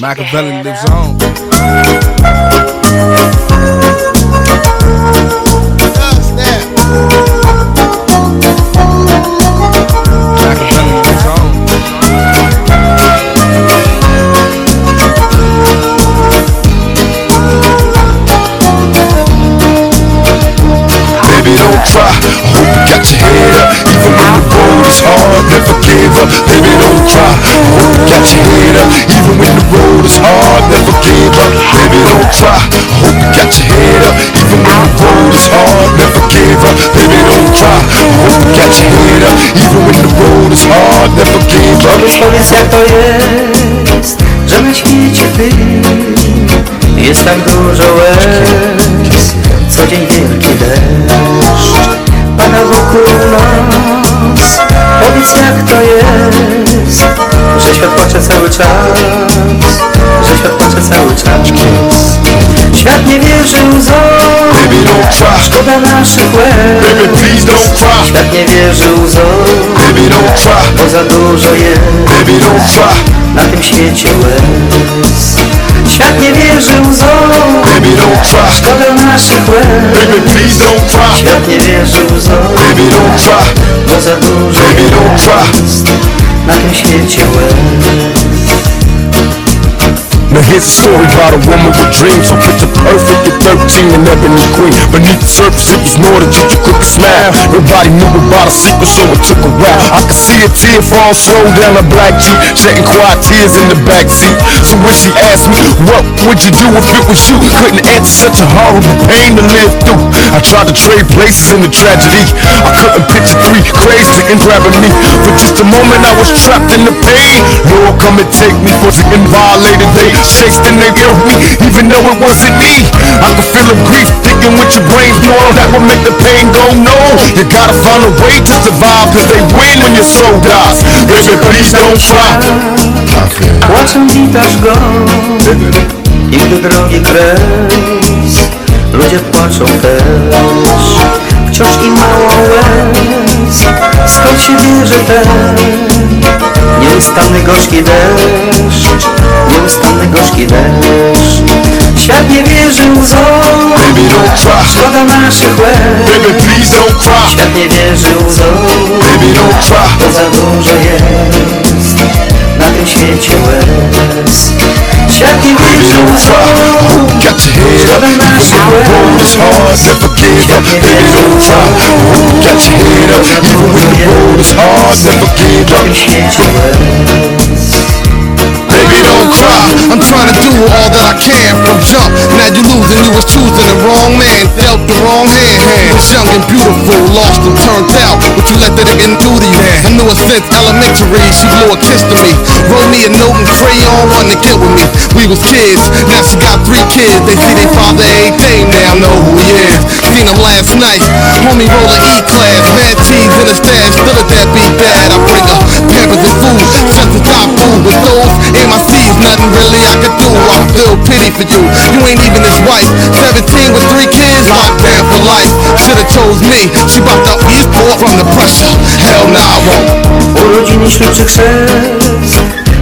Machiavelli lives on. Machiavelli lives on. Baby, don't try. I hope you got your head up. Even when the road is hard, never give up. Baby, don't try. I hope you. Even when the road is hard, never give up. Baby, don't try. Hope you. Even when the road is hard, never give up. Baby, don't try. Hope you. Even when the road is hard, never give up. Powiedz, jak to jest, że na świecie jest tak dużo łez Co dzień wielki deszcz pada wokół nas Powiedz jak to jest, że świat płacze cały czas Że świat płacze cały czas Świat nie wierzy łzom, Baby, don't try. szkoda naszych Baby, łez please don't cry. Świat nie wierzy łzom, Baby, don't try. bo za dużo jest Baby, don't try. na tym świecie łez Świat nie wierzy łzom, Baby, don't try. szkoda so Baby, please don't try. Baby, don't try. Baby, don't try. Here's a story about a woman with dreams. So picture perfect at 13 and ebony queen. Beneath the surface it was more than just a quick smile. Nobody knew about a secret so it took a while. I could see a tear fall slow down her black cheek Shedding quiet tears in the back seat. So when she asked me what would you do if it was you? Couldn't answer such a horrible pain to live through. I tried to trade places in the tragedy. I couldn't picture three crazy and grabbing me For just a moment I was trapped in the pain. Lord come and take me for the violated. They chased and they killed me even though it wasn't me. I could feel the grief thinking with your brains more That would make the pain go no. You gotta find a way to survive Cause they win when your soul dies. Baby please don't try. Płaczem witasz go i gdy drogi kres Ludzie płaczą też, wciąż i mało łez Nieustanny gorzki deszcz Nieustanny gorzki deszcz. Świat nie wierzy łzom, Baby don't try szkoda naszych łez. Baby please don't cry. Świat nie wierzy łzom, Baby don't try bo za dużo jest na tym świecie łez. Świat nie wierzy łzom, the road is hard Never give up. Baby don't Got your head up. Even when the is hard Never give na up tym świecie łez Baby, don't cry. I'm trying to do all that I can from jump. Now you losing, you was choosing the wrong man, dealt the wrong hand. You was young and beautiful, lost and turned out. But you let that nigga do to you. I knew her since elementary, she blew a kiss to me. Wrote me a note and crayon, wanted to get with me. We was kids, now she got three kids. They see their father every day now, know who he is. Seen him last night, homie roll a E-class, mad cheese in his stash, feel pity for you, you ain't even his wife. 17 with three kids, locked down for life. Should've chose me, she from the pressure. Hell nah, I won't.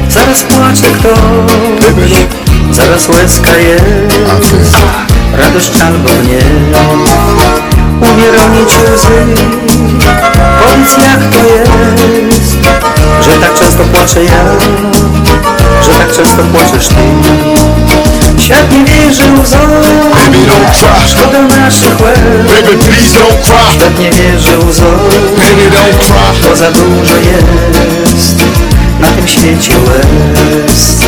Zaraz płacze ktoś Zaraz łezka jest Radość albo gniew Umie ronić łzy Powiedz jak to jest Że tak często płaczę ja Że tak często płaczesz ty Świat nie wierzy łzom Baby, don't try. Szkoda naszych łez Baby, please don't cry. Świat nie wierzy łzom Baby, don't cry. bo za dużo jest na tym świecie łez.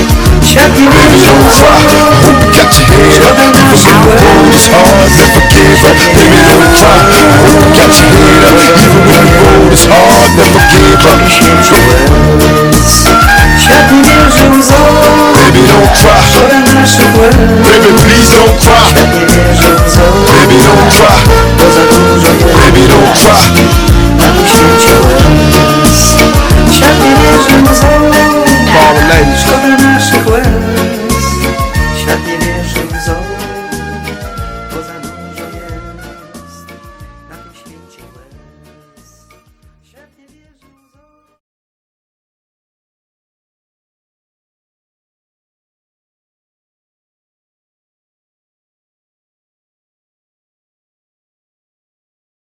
Świat nie wierzy cry. Hope you got your head up. The road is hard, never give up. Baby, don't cry. Hope you got your head up. Even when the road is hard, never give up. world. Baby,